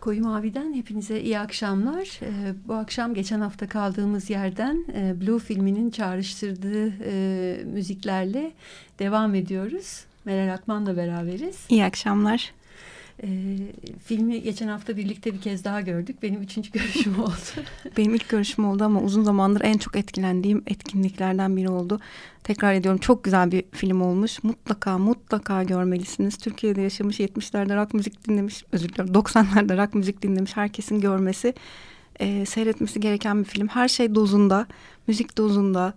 Koyu Mavi'den hepinize iyi akşamlar. Ee, bu akşam geçen hafta kaldığımız yerden e, Blue filminin çağrıştırdığı e, müziklerle devam ediyoruz. Meral Akman'la beraberiz. İyi akşamlar. E, filmi geçen hafta birlikte bir kez daha gördük. Benim üçüncü görüşüm oldu. Benim ilk görüşüm oldu ama uzun zamandır en çok etkilendiğim etkinliklerden biri oldu. Tekrar ediyorum çok güzel bir film olmuş. Mutlaka mutlaka görmelisiniz. Türkiye'de yaşamış 70'lerde rock müzik dinlemiş, özür dilerim 90'larda rock müzik dinlemiş herkesin görmesi, e, seyretmesi gereken bir film. Her şey dozunda, müzik dozunda,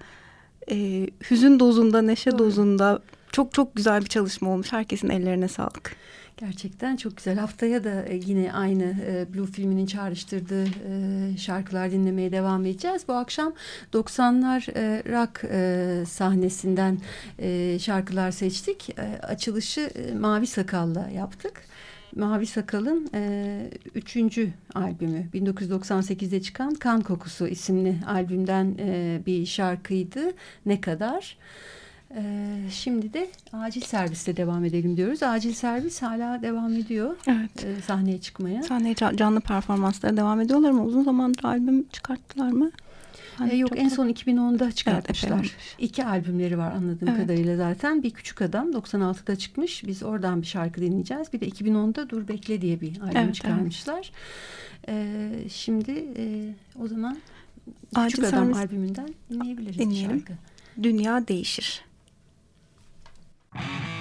e, hüzün dozunda, neşe Doğru. dozunda. Çok çok güzel bir çalışma olmuş. Herkesin ellerine sağlık. Gerçekten çok güzel. Haftaya da e, yine aynı e, Blue filminin çağrıştırdığı e, şarkılar dinlemeye devam edeceğiz. Bu akşam 90'lar rock sahnesinden şarkılar seçtik. Açılışı Mavi Sakal'la yaptık. Mavi Sakal'ın e, üçüncü albümü 1998'de çıkan Kan Kokusu isimli albümden e, bir şarkıydı. Ne kadar? Ee, şimdi de acil serviste devam edelim diyoruz. Acil servis hala devam ediyor. Evet. E, sahneye çıkmaya. Sahneye canlı performanslara devam ediyorlar mı? Uzun zamandır albüm çıkarttılar mı? E, yok en son 2010'da çıkartmışlar. Evet, İki albümleri var anladığım evet. kadarıyla zaten. Bir Küçük Adam 96'da çıkmış. Biz oradan bir şarkı dinleyeceğiz. Bir de 2010'da Dur Bekle diye bir albüm evet, çıkarmışlar. Evet. E, şimdi e, o zaman Küçük Acil Adam albümünden dinleyebiliriz dinleyelim. şarkı. Dünya Değişir. Müzik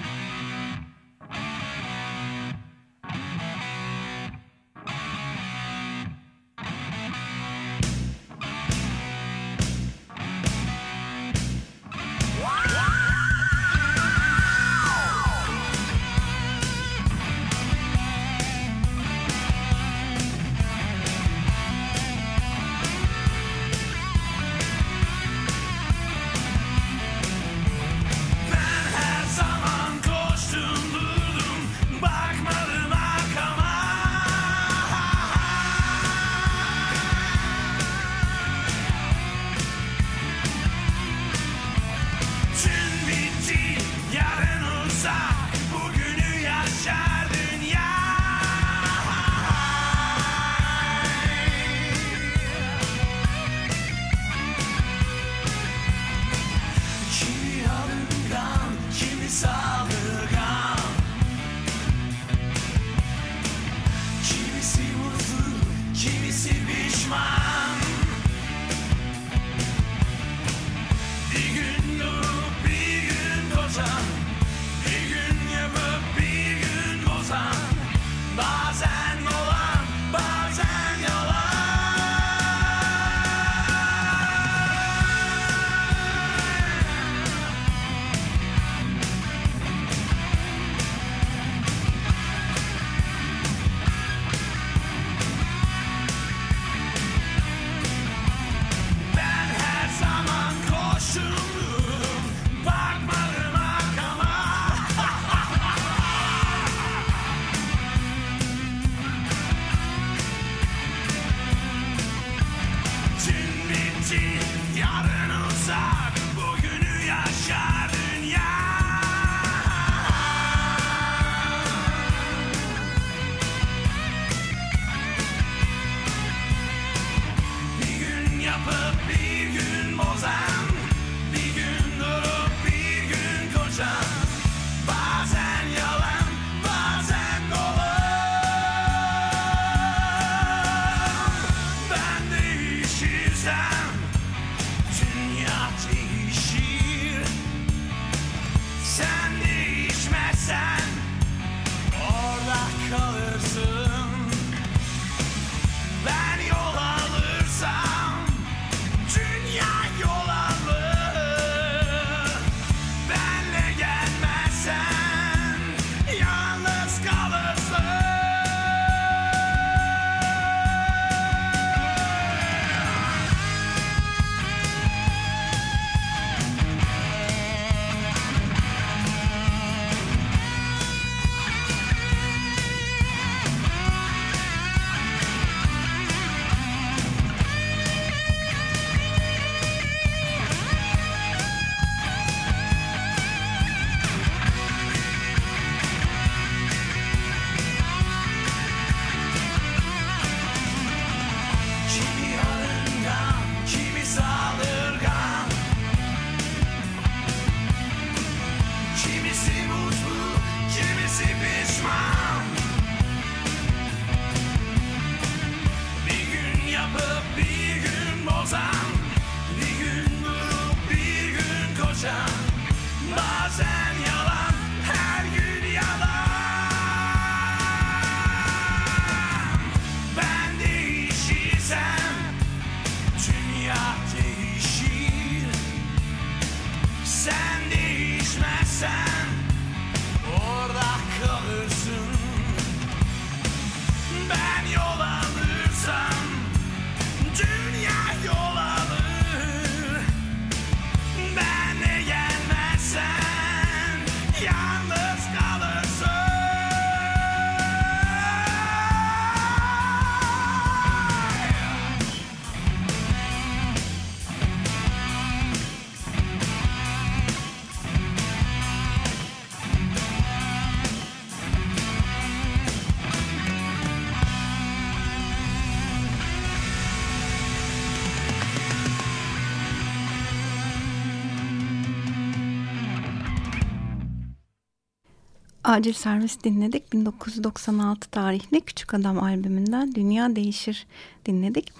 Acil Servis dinledik. 1996 tarihli Küçük Adam albümünden Dünya Değişir dinledik.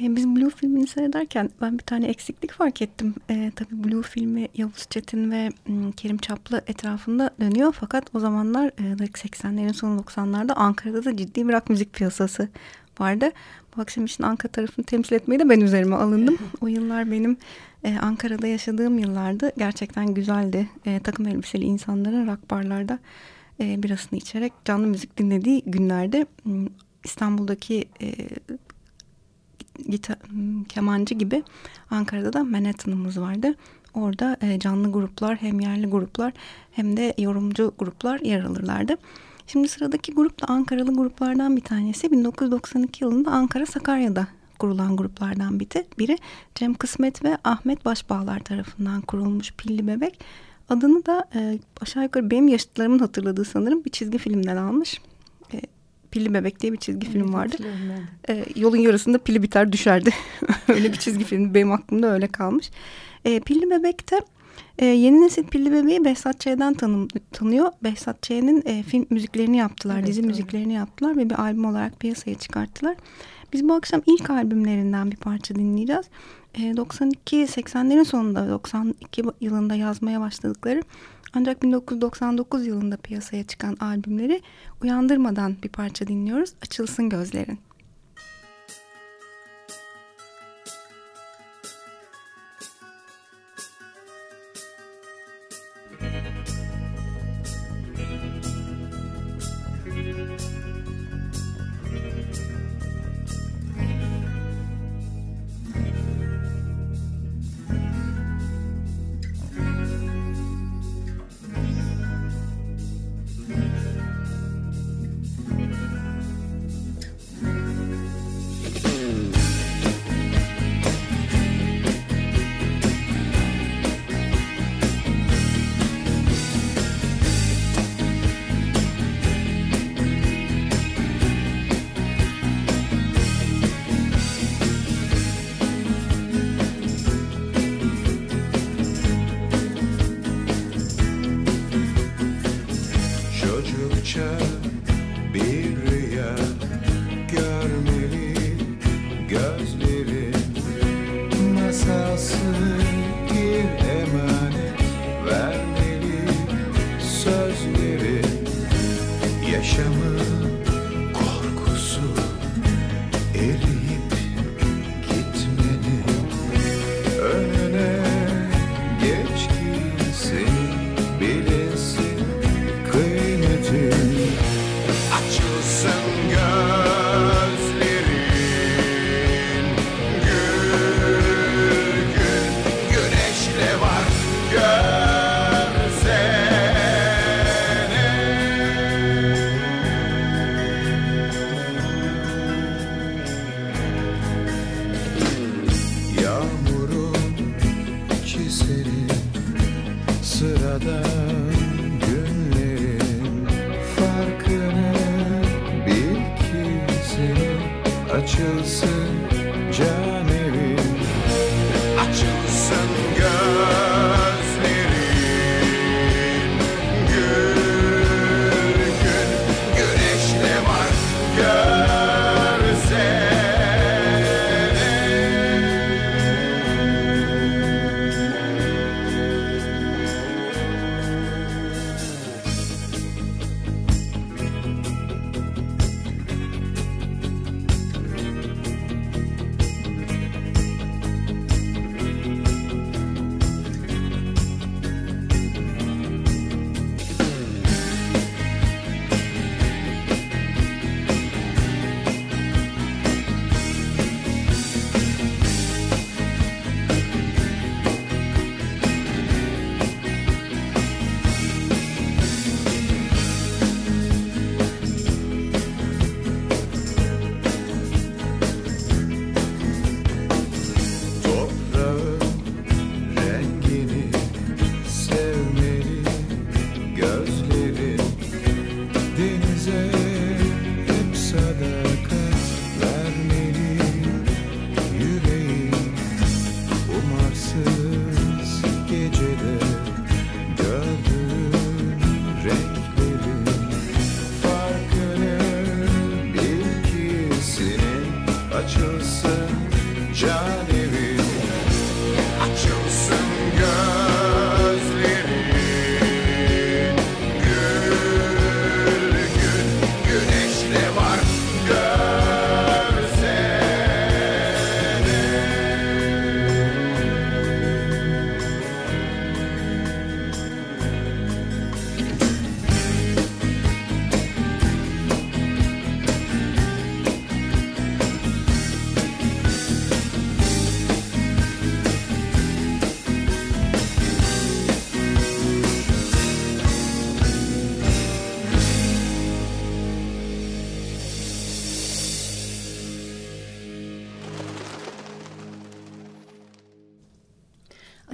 E, biz Blue filmini seyrederken ben bir tane eksiklik fark ettim. E, tabii Blue filmi Yavuz Çetin ve m, Kerim Çaplı etrafında dönüyor. Fakat o zamanlar e, 80'lerin sonu 90'larda Ankara'da da ciddi bir rock müzik piyasası vardı. Bu akşam için Ankara tarafını temsil etmeyi de ben üzerime alındım. O yıllar benim e, Ankara'da yaşadığım yıllardı. Gerçekten güzeldi. E, takım elbiseli insanların rock barlarda e, birasını içerek canlı müzik dinlediği günlerde İstanbul'daki e, gitar, kemancı gibi Ankara'da da Manhattan'ımız vardı. Orada e, canlı gruplar hem yerli gruplar hem de yorumcu gruplar yer alırlardı. Şimdi sıradaki grup da Ankaralı gruplardan bir tanesi. 1992 yılında Ankara Sakarya'da kurulan gruplardan biri. Cem Kısmet ve Ahmet Başbağlar tarafından kurulmuş Pilli Bebek. Adını da e, aşağı yukarı benim yaşıtlarımın hatırladığı sanırım bir çizgi filmden almış. E, Pilli Bebek diye bir çizgi evet, film vardı. E, yolun yarısında pili biter düşerdi. öyle bir çizgi film benim aklımda öyle kalmış. E, Pilli Bebek'te e, yeni nesil Pilli Bebeği Behzat Ç'den tanım, tanıyor. Behzat Ç'nin e, film müziklerini yaptılar, evet, dizi doğru. müziklerini yaptılar ve bir albüm olarak piyasaya çıkarttılar. Biz bu akşam ilk albümlerinden bir parça dinleyeceğiz. E, 92-80'lerin sonunda 92 yılında yazmaya başladıkları ancak 1999 yılında piyasaya çıkan albümleri uyandırmadan bir parça dinliyoruz. Açılsın gözlerin.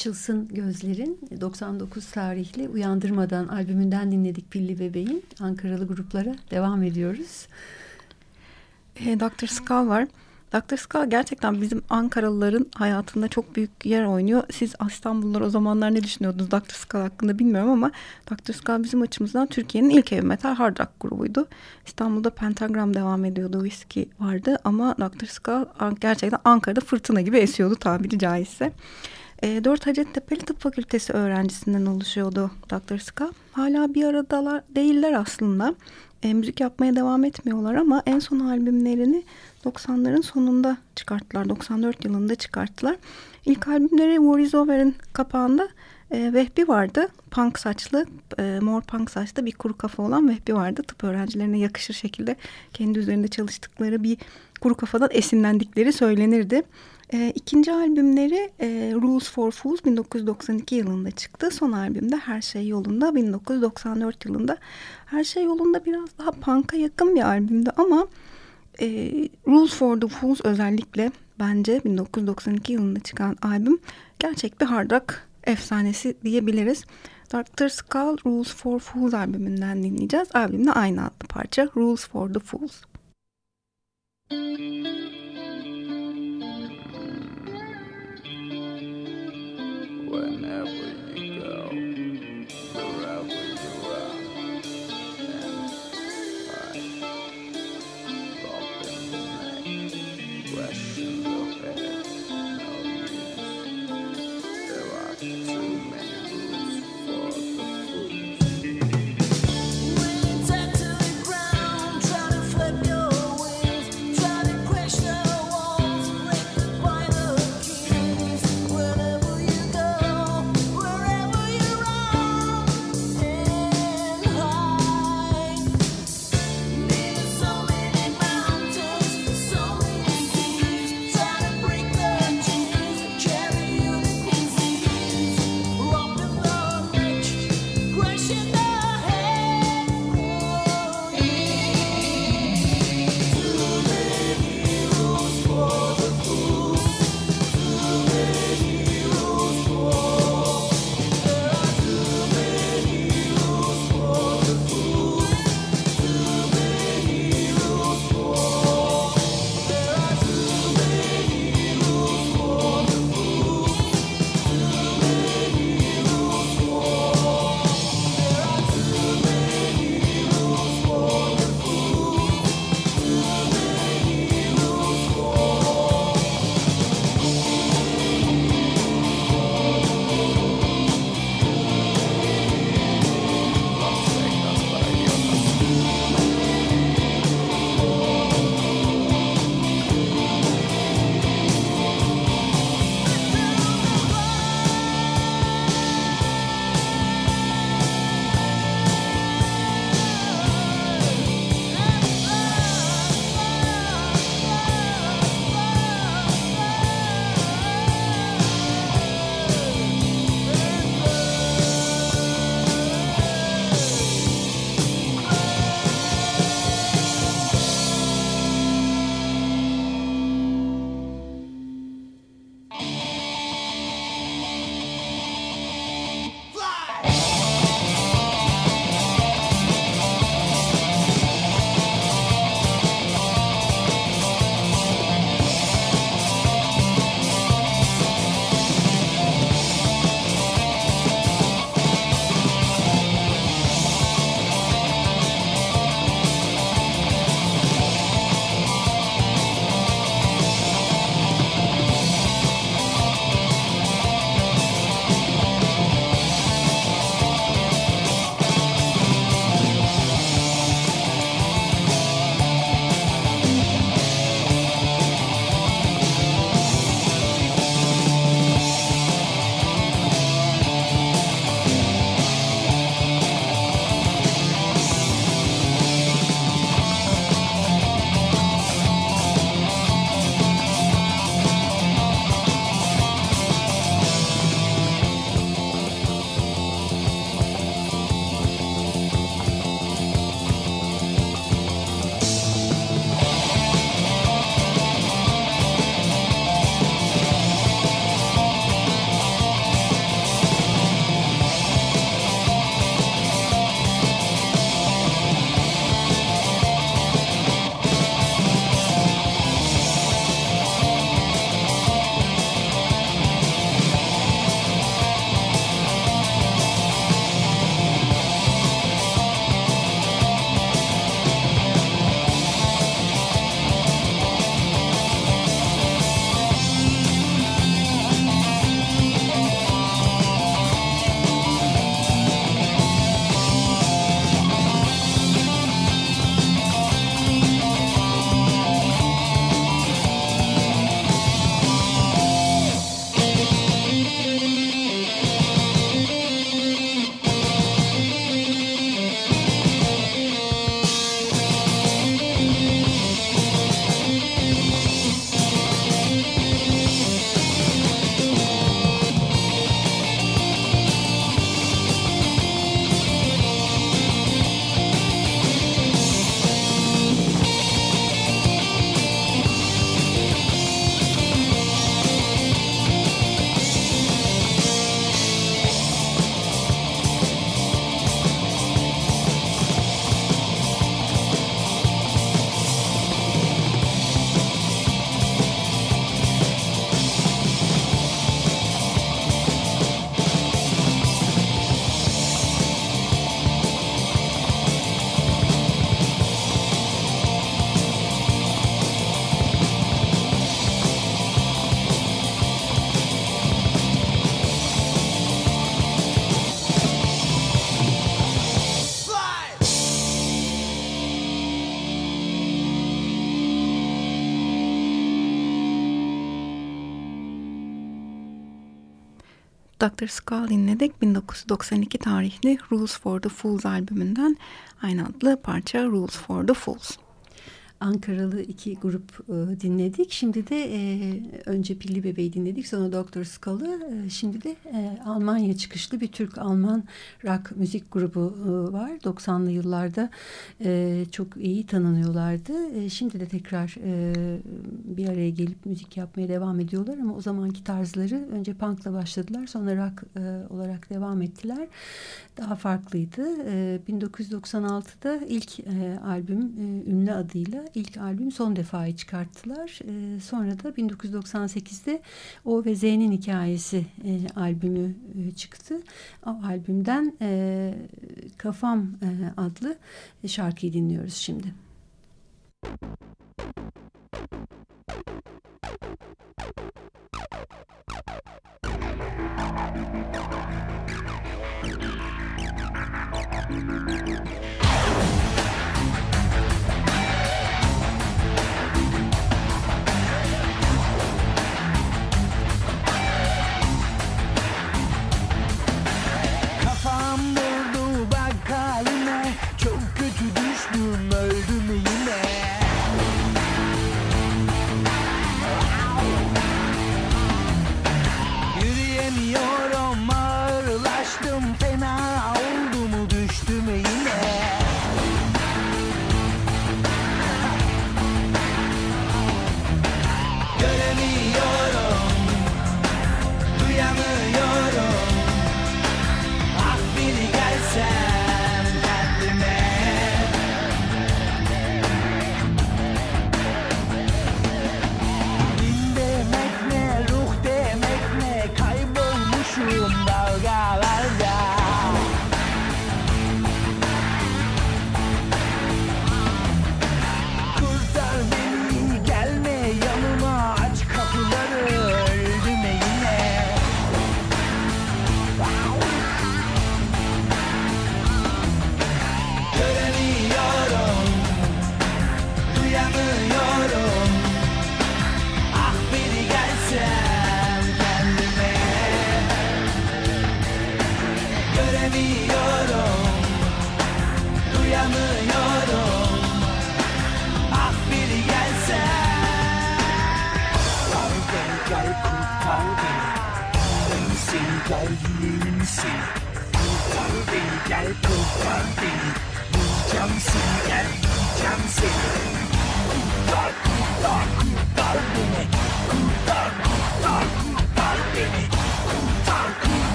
Açılsın Gözlerin 99 tarihli Uyandırmadan albümünden dinledik Pilli Bebeğin. Ankaralı gruplara devam ediyoruz. E, Dr. Skull var. Dr. Skull gerçekten bizim Ankaralıların hayatında çok büyük yer oynuyor. Siz İstanbullular o zamanlar ne düşünüyordunuz Dr. Skull hakkında bilmiyorum ama Dr. Skull bizim açımızdan Türkiye'nin ilk heavy metal hard rock grubuydu. İstanbul'da Pentagram devam ediyordu, Whiskey vardı ama Dr. Skull gerçekten Ankara'da fırtına gibi esiyordu tabiri caizse. E, 4 Hacettepe'li Tıp Fakültesi öğrencisinden oluşuyordu Dr. Skull. Hala bir aradalar değiller aslında. E, müzik yapmaya devam etmiyorlar ama en son albümlerini 90'ların sonunda çıkarttılar. 94 yılında çıkarttılar. İlk albümleri War is Over'ın kapağında e, Vehbi vardı. Punk saçlı, e, mor punk saçlı bir kuru kafa olan Vehbi vardı. Tıp öğrencilerine yakışır şekilde kendi üzerinde çalıştıkları bir kuru kafadan esinlendikleri söylenirdi. E, ikinci albümleri e, Rules for Fools 1992 yılında çıktı. Son albümde Her Şey Yolunda 1994 yılında. Her Şey Yolunda biraz daha punk'a yakın bir albümdü ama e, Rules for the Fools özellikle bence 1992 yılında çıkan albüm gerçek bir hard rock efsanesi diyebiliriz. Dr. Skull Rules for Fools albümünden dinleyeceğiz. Albümde aynı adlı parça Rules for the Fools. Müzik whenever Dr. Skull dinledik. 1992 tarihli Rules for the Fools albümünden aynı adlı parça Rules for the Fools. Ankaralı iki grup e, dinledik. Şimdi de e, önce Pilli Bebeği dinledik. Sonra Doktor Skull'ı. E, şimdi de e, Almanya çıkışlı bir Türk-Alman rock müzik grubu e, var. 90'lı yıllarda e, çok iyi tanınıyorlardı. E, şimdi de tekrar e, bir araya gelip müzik yapmaya devam ediyorlar. Ama o zamanki tarzları önce punk'la başladılar. Sonra rock e, olarak devam ettiler. Daha farklıydı. E, 1996'da ilk e, albüm e, ünlü adıyla ilk albüm son defayı çıkarttılar. E, sonra da 1998'de O ve Z'nin hikayesi e, albümü e, çıktı. O albümden e, Kafam e, adlı şarkıyı dinliyoruz şimdi. Ünlü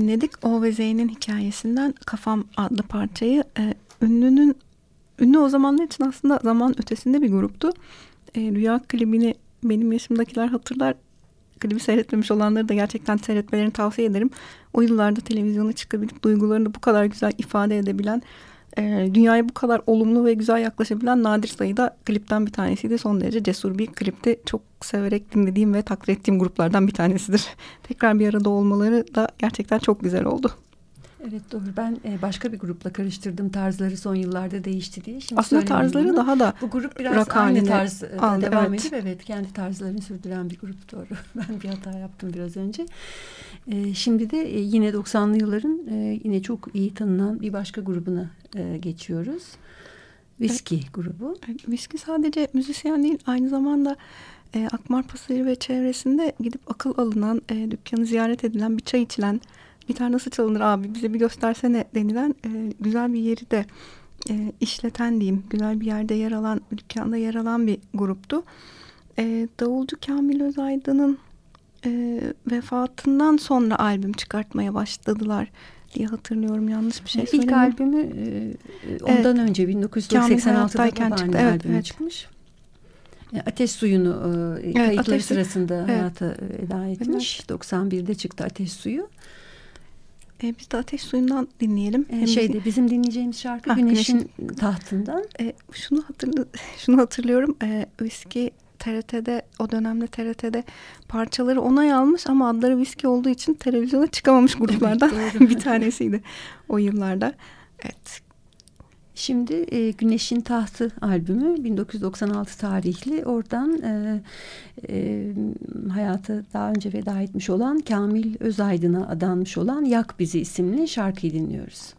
dinledik. O ve Z'nin hikayesinden Kafam adlı parçayı. Ee, ünlünün Ünlü o zamanlar için aslında zaman ötesinde bir gruptu. E, Rüya klibini benim yaşımdakiler hatırlar. Klibi seyretmemiş olanları da gerçekten seyretmelerini tavsiye ederim. O yıllarda televizyona çıkabilip duygularını bu kadar güzel ifade edebilen e, dünyaya bu kadar olumlu ve güzel yaklaşabilen nadir sayıda klipten bir tanesiydi. Son derece cesur bir klipti. Çok severek dinlediğim ve takdir ettiğim gruplardan bir tanesidir. Tekrar bir arada olmaları da gerçekten çok güzel oldu. Evet doğru. Ben e, başka bir grupla karıştırdım. Tarzları son yıllarda değişti diye. Şimdi Aslında tarzları bunu. daha da Bu grup biraz rock aynı tarz e, aldı, devam evet. edip evet kendi tarzlarını sürdüren bir grup doğru. Ben bir hata yaptım biraz önce. E, şimdi de yine 90'lı yılların yine çok iyi tanınan bir başka grubuna geçiyoruz. Viski grubu. Viski sadece müzisyen değil aynı zamanda e, Akmar Pasajı ve çevresinde gidip akıl alınan, e, dükkanı ziyaret edilen, bir çay içilen, gitar nasıl çalınır abi bize bir göstersene denilen e, güzel bir yeri de e, işleten diyeyim. Güzel bir yerde yer alan, dükkanda yer alan bir gruptu. E, Davulcu Kamil Özaydın'ın e, vefatından sonra albüm çıkartmaya başladılar diye hatırlıyorum. Yanlış bir şey İlk söylemiyorum. albümü e, ondan evet. önce 1986'da Babaanne çıktı. Evet, albümü evet. çıkmış. E, Ateş Suyu'nu e, evet, kayıtları ateş, sırasında evet. hayata veda etmiş. Evet. 91'de çıktı Ateş Suyu. E, biz de Ateş Suyu'ndan dinleyelim. E, şeyde bizim dinleyeceğimiz şarkı ha, Güneşin, Güneşin Tahtından. E, şunu hatırlı şunu hatırlıyorum. E, Whiskey TRT'de o dönemde TRT'de parçaları onay almış ama adları viski olduğu için televizyona çıkamamış gruplardan bir tanesiydi o yıllarda. Evet. Şimdi e, Güneşin Tahtı albümü 1996 tarihli oradan e, e, hayata daha önce veda etmiş olan Kamil Özaydın'a adanmış olan Yak Bizi isimli şarkıyı dinliyoruz.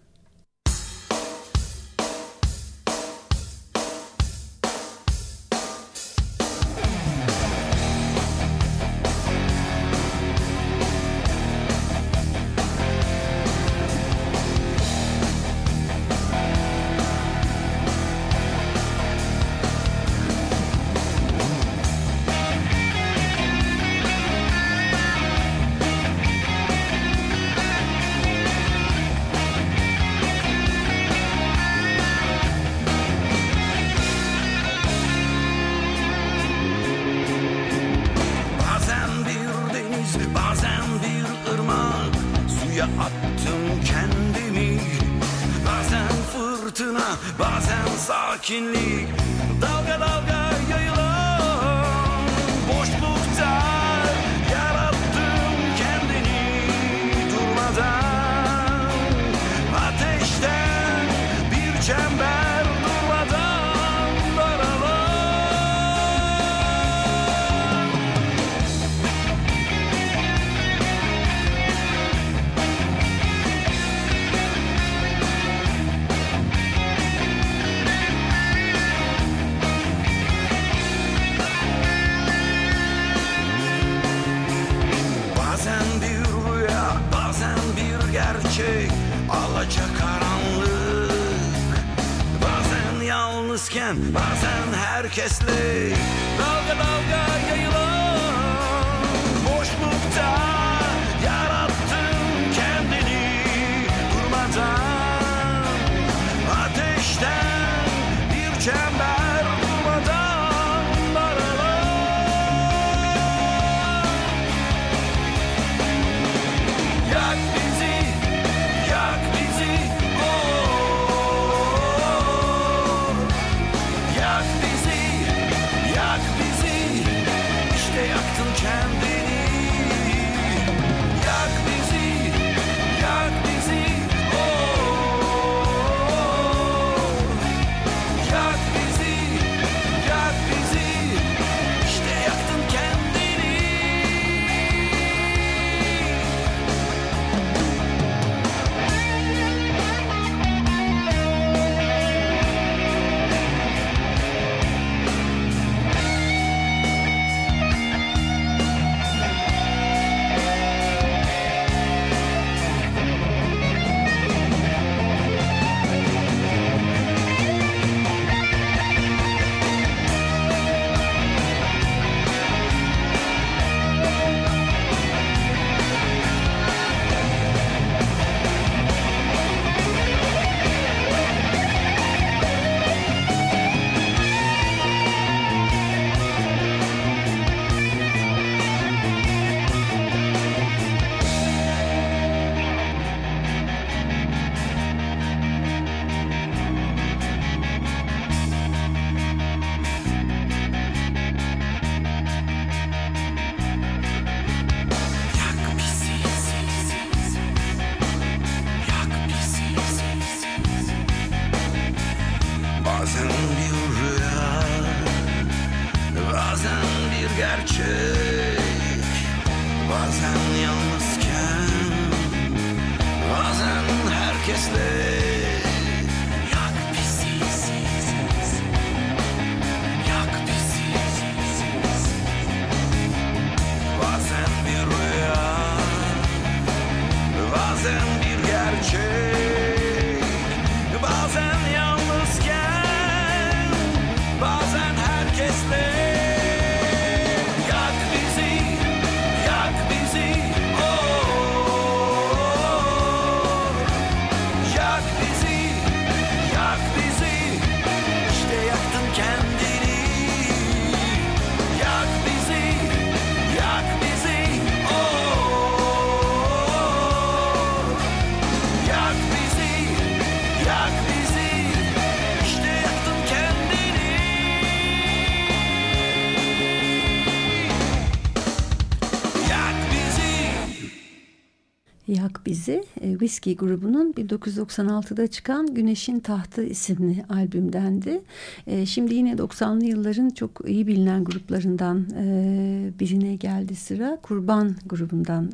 Yak Bizi, e, Whiskey grubunun 1996'da çıkan Güneşin Tahtı isimli albümdendi. E, şimdi yine 90'lı yılların çok iyi bilinen gruplarından e, birine geldi sıra. Kurban grubundan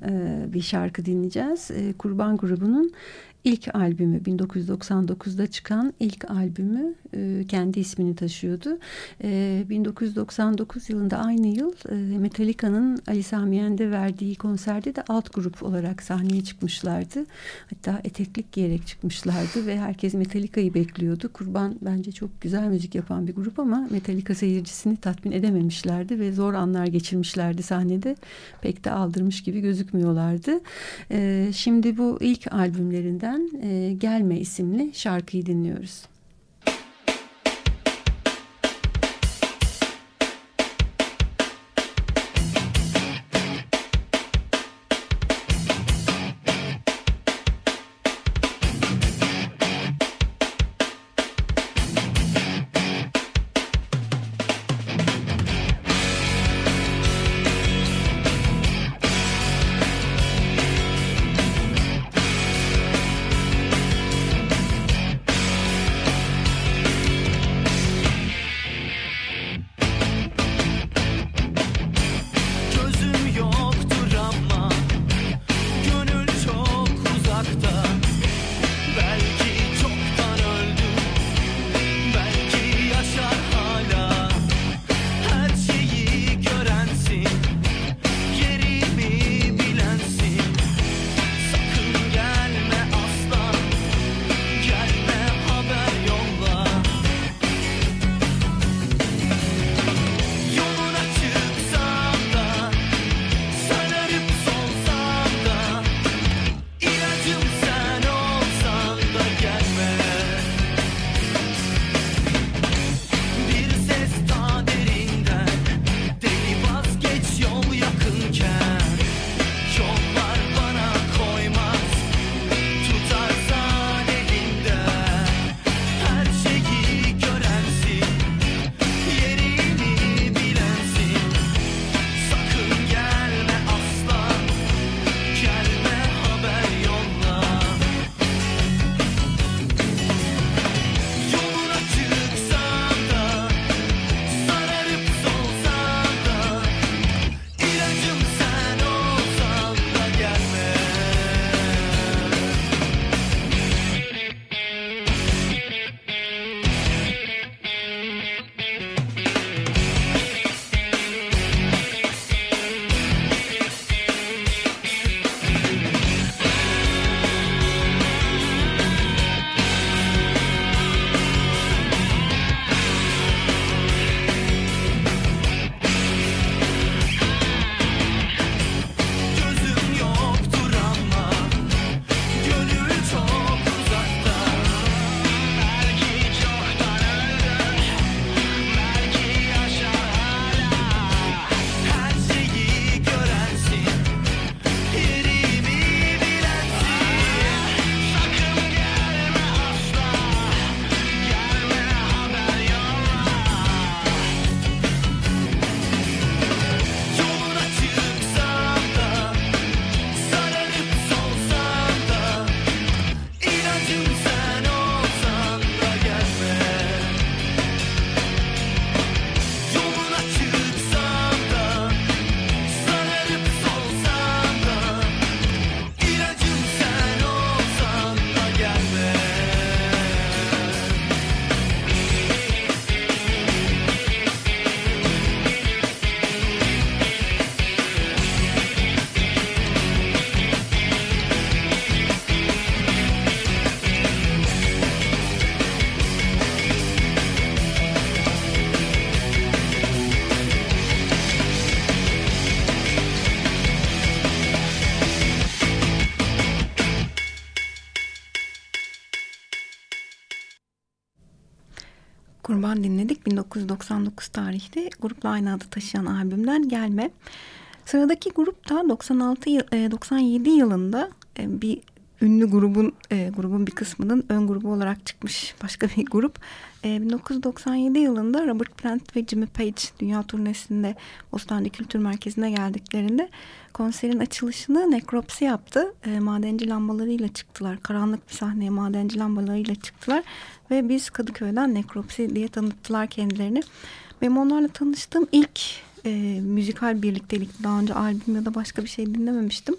bir şarkı dinleyeceğiz. Kurban grubunun ilk albümü 1999'da çıkan ilk albümü e, kendi ismini taşıyordu. E, 1999 yılında aynı yıl e, Metallica'nın Ali Samiyen'de verdiği konserde de alt grup olarak sahneye çıkmışlardı. Hatta eteklik giyerek çıkmışlardı ve herkes Metallica'yı bekliyordu. Kurban bence çok güzel müzik yapan bir grup ama Metallica seyircisini tatmin edememişlerdi ve zor anlar geçirmişlerdi sahnede. Pek de aldırmış gibi gözükmüyorlardı. E, şimdi bu ilk albümlerinden E, Gelme isimli şarkıyı dinliyoruz. 1999 tarihli grupla aynı adı taşıyan albümden Gelme. Sıradaki grup da 96 97 yılında bir ünlü grubun e, grubun bir kısmının ön grubu olarak çıkmış başka bir grup. E, 1997 yılında Robert Plant ve Jimmy Page dünya turnesinde Bostancı Kültür Merkezi'ne geldiklerinde konserin açılışını Necropsy yaptı. E, madenci lambalarıyla çıktılar. Karanlık bir sahneye madenci lambalarıyla çıktılar ve biz Kadıköy'den Necropsy diye tanıttılar kendilerini. Benim onlarla tanıştığım ilk e, müzikal birliktelik daha önce albüm ya da başka bir şey dinlememiştim.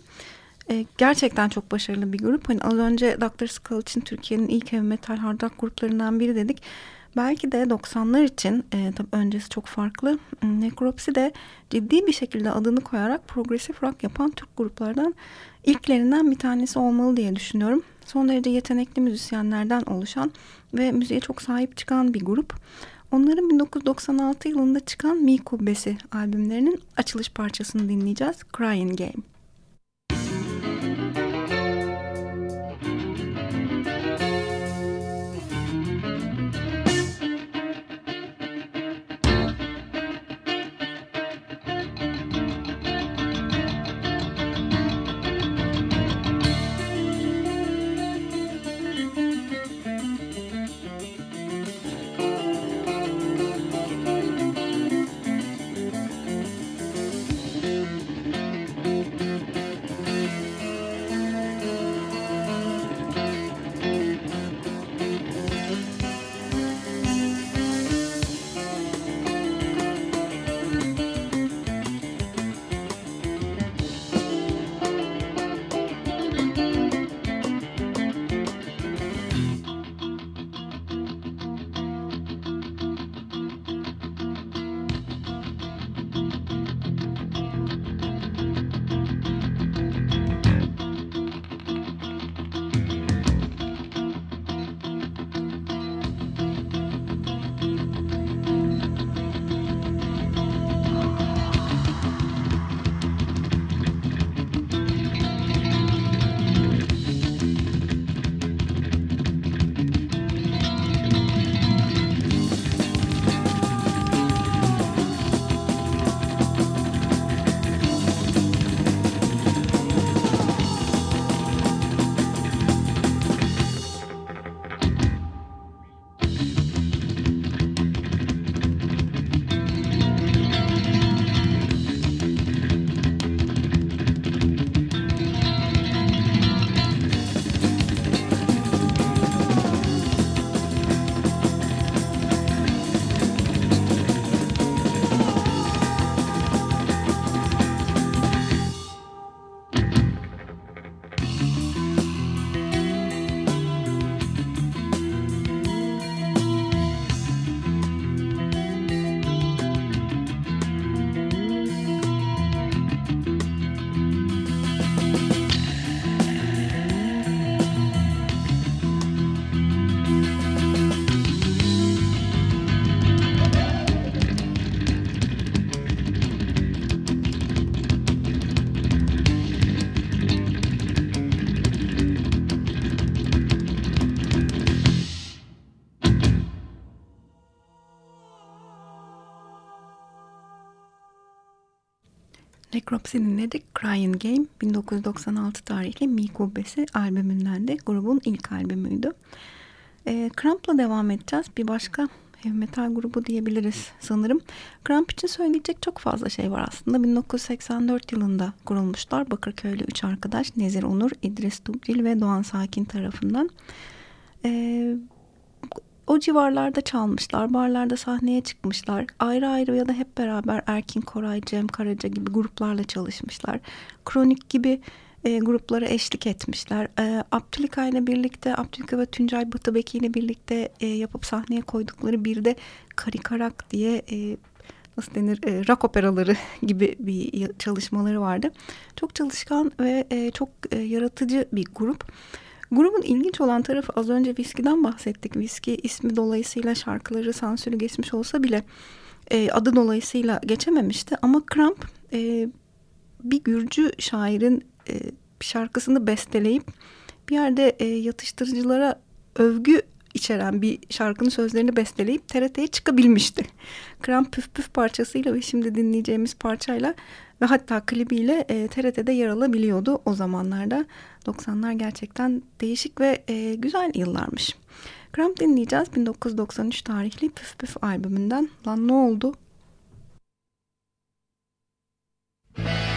E, gerçekten çok başarılı bir grup. Hani az önce Dr. Skull için Türkiye'nin ilk heavy metal hard rock gruplarından biri dedik. Belki de 90'lar için e, tabii öncesi çok farklı. Necropsy de ciddi bir şekilde adını koyarak progresif rock yapan Türk gruplardan ilklerinden bir tanesi olmalı diye düşünüyorum. Son derece yetenekli müzisyenlerden oluşan ve müziğe çok sahip çıkan bir grup. Onların 1996 yılında çıkan Mi Kubbesi albümlerinin açılış parçasını dinleyeceğiz. Crying Game. Necropsy dinledik. Crying Game 1996 tarihli Mi Kubbesi albümünden de grubun ilk albümüydü. E, Cramp'la devam edeceğiz. Bir başka metal grubu diyebiliriz sanırım. Cramp için söyleyecek çok fazla şey var aslında. 1984 yılında kurulmuşlar. Bakırköylü üç arkadaş Nezir Onur, İdris Dubcil ve Doğan Sakin tarafından. Ee, o civarlarda çalmışlar, barlarda sahneye çıkmışlar. Ayrı ayrı ya da hep beraber Erkin Koray, Cem Karaca gibi gruplarla çalışmışlar. Kronik gibi e, gruplara eşlik etmişler. E, Abdülika ile birlikte, Abdülika ve Tuncay Batıbeki ile birlikte e, yapıp sahneye koydukları bir de Karikarak diye e, nasıl denir e, rock operaları gibi bir çalışmaları vardı. Çok çalışkan ve e, çok e, yaratıcı bir grup. Grubun ilginç olan tarafı az önce Viski'den bahsettik. Viski ismi dolayısıyla şarkıları sansürü geçmiş olsa bile e, adı dolayısıyla geçememişti. Ama Kramp e, bir Gürcü şairin e, şarkısını besteleyip bir yerde e, yatıştırıcılara övgü içeren bir şarkının sözlerini besteleyip TRT'ye çıkabilmişti. Kram Püf Püf parçasıyla ve şimdi dinleyeceğimiz parçayla ve hatta klibiyle e, TRT'de yer alabiliyordu o zamanlarda. 90'lar gerçekten değişik ve e, güzel yıllarmış. Kram dinleyeceğiz 1993 tarihli Püf Püf albümünden. Lan ne oldu? Müzik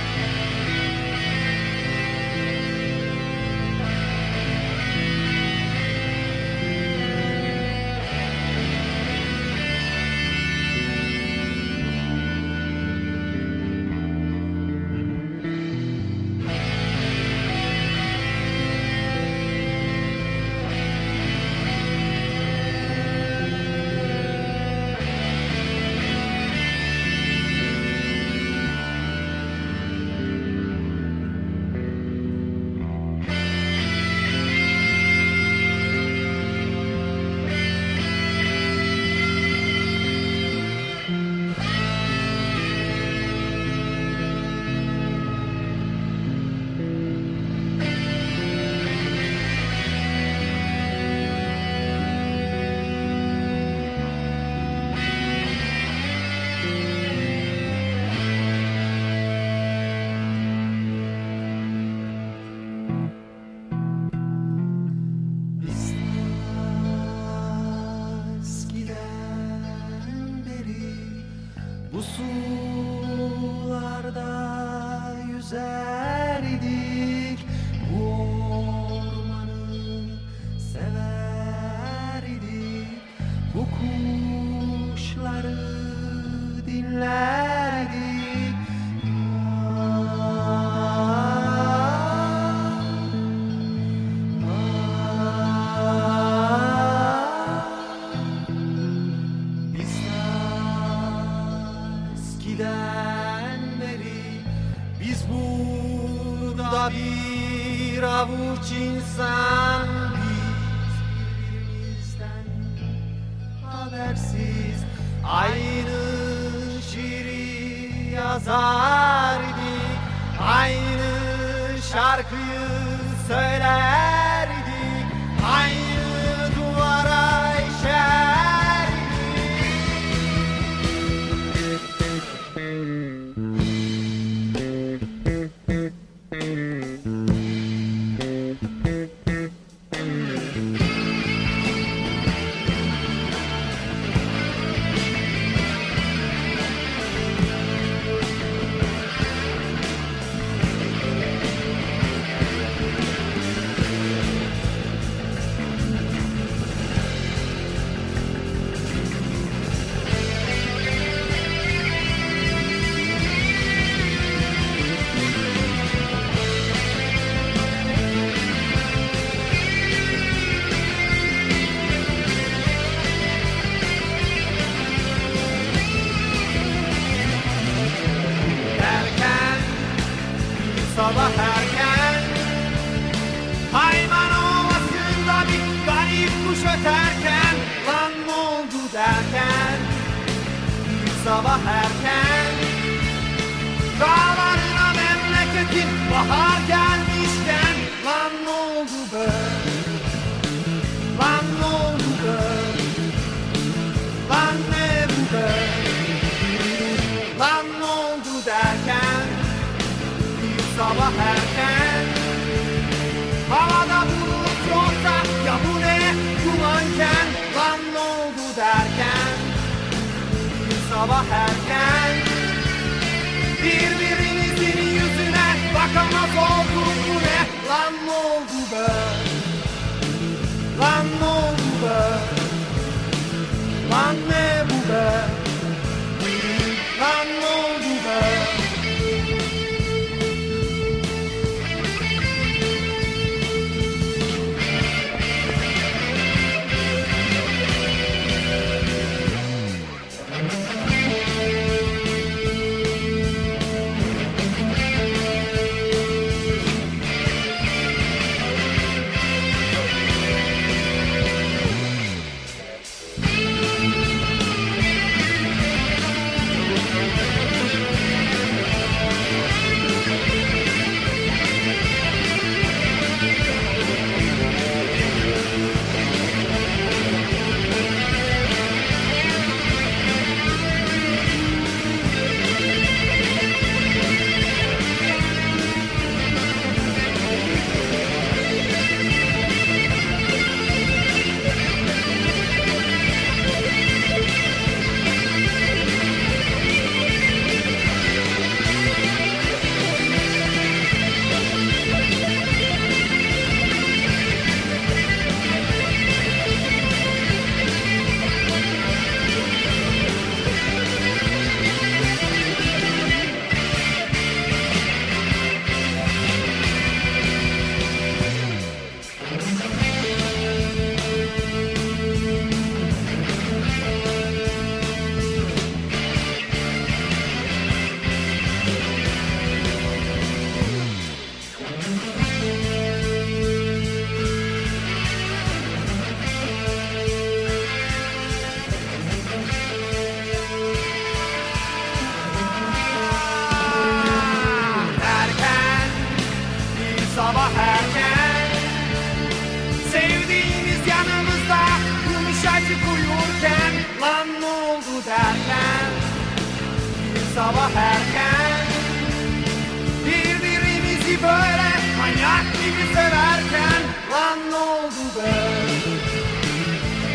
gibi severken Lan ne oldu be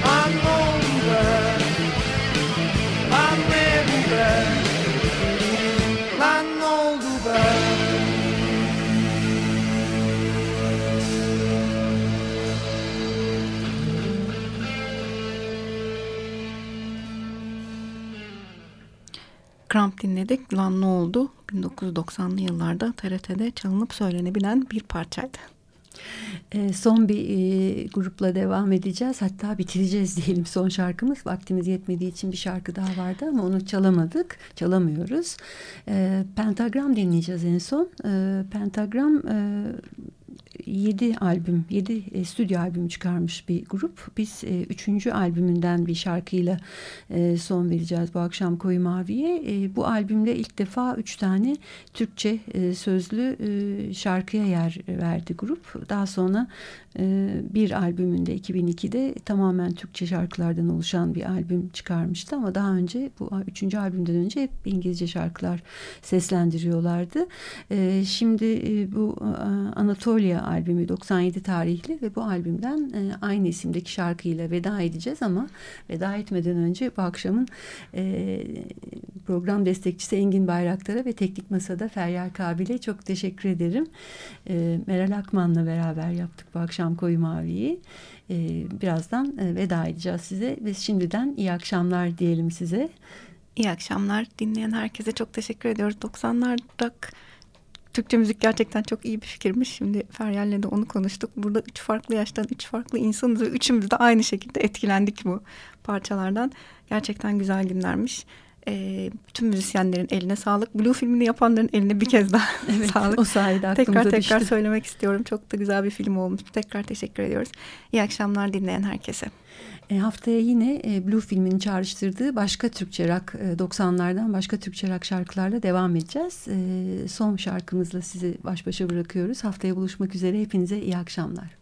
Lan ne oldu be Lan ne bu be Lan ne oldu be Kramp dinledik. Lan ne oldu? 1990'lı yıllarda TRT'de çalınıp söylenebilen bir parçaydı. E, son bir e, grupla devam edeceğiz. Hatta bitireceğiz diyelim son şarkımız. Vaktimiz yetmediği için bir şarkı daha vardı ama onu çalamadık. Çalamıyoruz. E, Pentagram dinleyeceğiz en son. E, Pentagram 7 albüm, 7 e, stüdyo albüm çıkarmış bir grup. Biz e, üçüncü albümünden bir şarkıyla e, son vereceğiz bu akşam Koyu Mavi'ye. E, bu albümde ilk defa üç tane Türkçe sözlü şarkıya yer verdi grup. Daha sonra bir albümünde 2002'de tamamen Türkçe şarkılardan oluşan bir albüm çıkarmıştı. Ama daha önce bu üçüncü albümden önce hep İngilizce şarkılar seslendiriyorlardı. Şimdi bu Anatolia albümü 97 tarihli ve bu albümden e, aynı isimdeki şarkıyla veda edeceğiz ama veda etmeden önce bu akşamın e, program destekçisi Engin Bayraktar'a ve Teknik Masa'da Feryal Kabil'e çok teşekkür ederim. E, Meral Akman'la beraber yaptık bu akşam Koyu Mavi'yi. E, birazdan e, veda edeceğiz size ve şimdiden iyi akşamlar diyelim size. İyi akşamlar. Dinleyen herkese çok teşekkür ediyoruz. 90'larda Türkçe müzik gerçekten çok iyi bir fikirmiş. Şimdi Feryal'le de onu konuştuk. Burada üç farklı yaştan üç farklı insanız ve üçümüz de aynı şekilde etkilendik bu parçalardan. Gerçekten güzel günlermiş. E, bütün müzisyenlerin eline sağlık. Blue filmini yapanların eline bir kez daha evet, sağlık. O sayede Tekrar tekrar düştü. söylemek istiyorum. Çok da güzel bir film olmuş. Tekrar teşekkür ediyoruz. İyi akşamlar dinleyen herkese. E, haftaya yine e, Blue filminin çağrıştırdığı başka Türkçe rock e, 90'lardan başka Türkçe rock şarkılarla devam edeceğiz. E, son şarkımızla sizi baş başa bırakıyoruz. Haftaya buluşmak üzere. Hepinize iyi akşamlar.